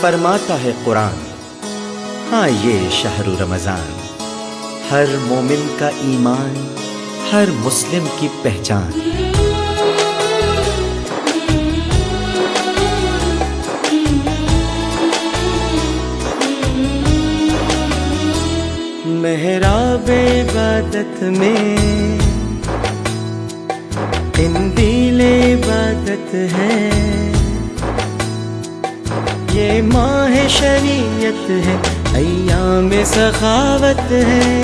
فرماتا ہے قرآن ہاں یہ شہر رمضان، ہر مومن کا ایمان، ہر مسلم کی پہچان۔ محراب عبادت میں دل عبادت ہے۔ یہ ماہ شریعت ہے، ایام سخاوت ہے۔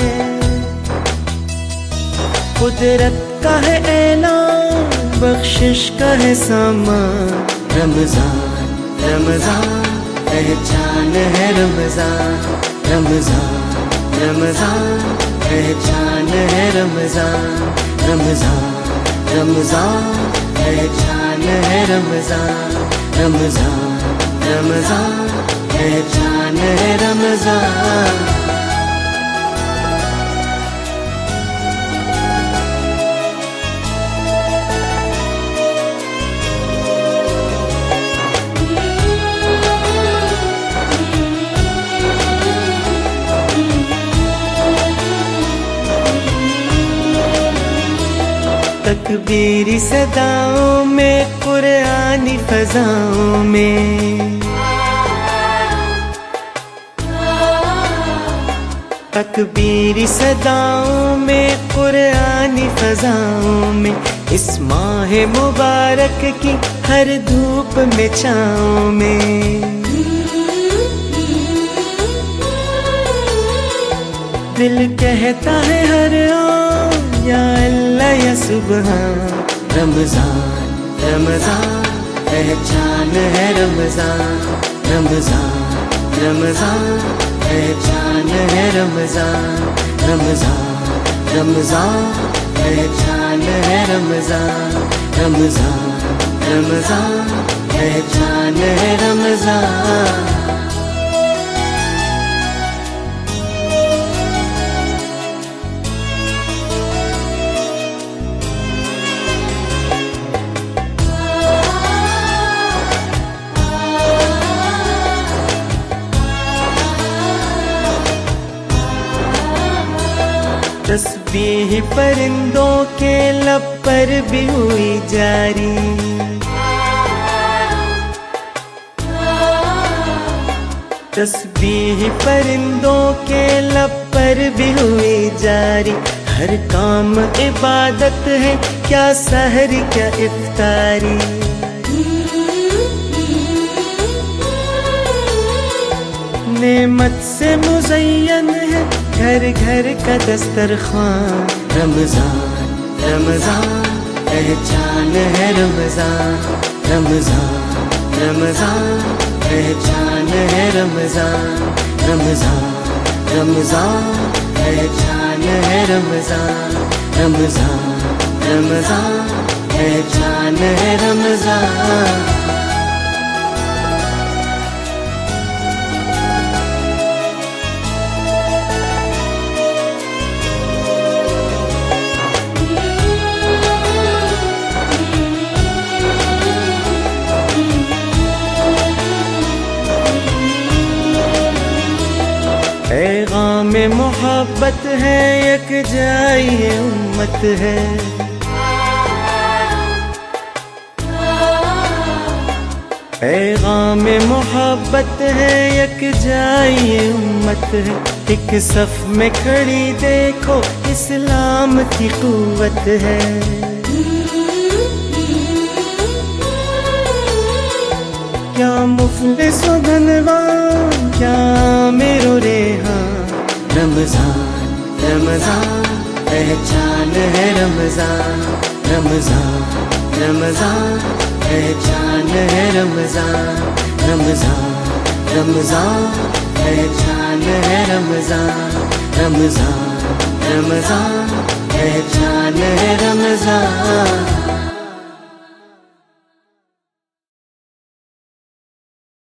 قدرت کا ہے اعلان، بخشش کا ہے سامان۔ رمضان رمضان، پہچان ہے رمضان۔ رمضان رمضان، پہچان ہے رمضان۔ رمضان رمضان، پہچان ہے رمضان۔ رمضان رمضان پہچان ہے رمضان۔ تکبیری صداؤں میں قرآنی فضاؤں میں۔ تکبیری صداؤں میں قرآنی فضاؤں میں، اس ماہ مبارک کی ہر دھوپ میں چھاؤں میں۔ دل کہتا ہے ہر آن، یا اللہ یا سبحان۔ رمضان رمضان، پہچان ہے رمضان۔ رمضان رمضان۔ پہچان رمضان رمضان رمضان پہچان ہے رمضان رمضان رمضان پہچان ہے رمضان۔ تسبیح پرندوں کے لب پر بھی ہوئی جاری۔ تسبیح پرندوں کے لب پر بھی ہوئی جاری۔ ہر کام عبادت ہے، کیا سحر، کیا افطاری۔ نعمت سے مزین گھر گھر کا دسترخوان۔ رمضان رمضان، پہچان ہے رمضان۔ رمضان رمضان، پہچان ہے رمضان۔ رمضان رمضان، پہچان ہے رمضان۔ رمضان رمضان، پہچان ہے رمضان۔ پیغام محبت ہے، یک جائی امت ہے۔ پیغام محبت ہے، یک جائی امت ہے۔ ایک صف میں کھڑی دیکھو، اسلام کی قوت ہے۔ کیا مفلس و دھنوان، کیا میرو ریحان رمضان رمضان، پہچان ہے رمضان رمضان رمضان، پہچان ہے رمضان رمضان رمضان، پہچان ہے رمضان رمضان رمضان، پہچان ہے رمضان.